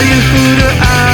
tell you who the ask.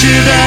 te der.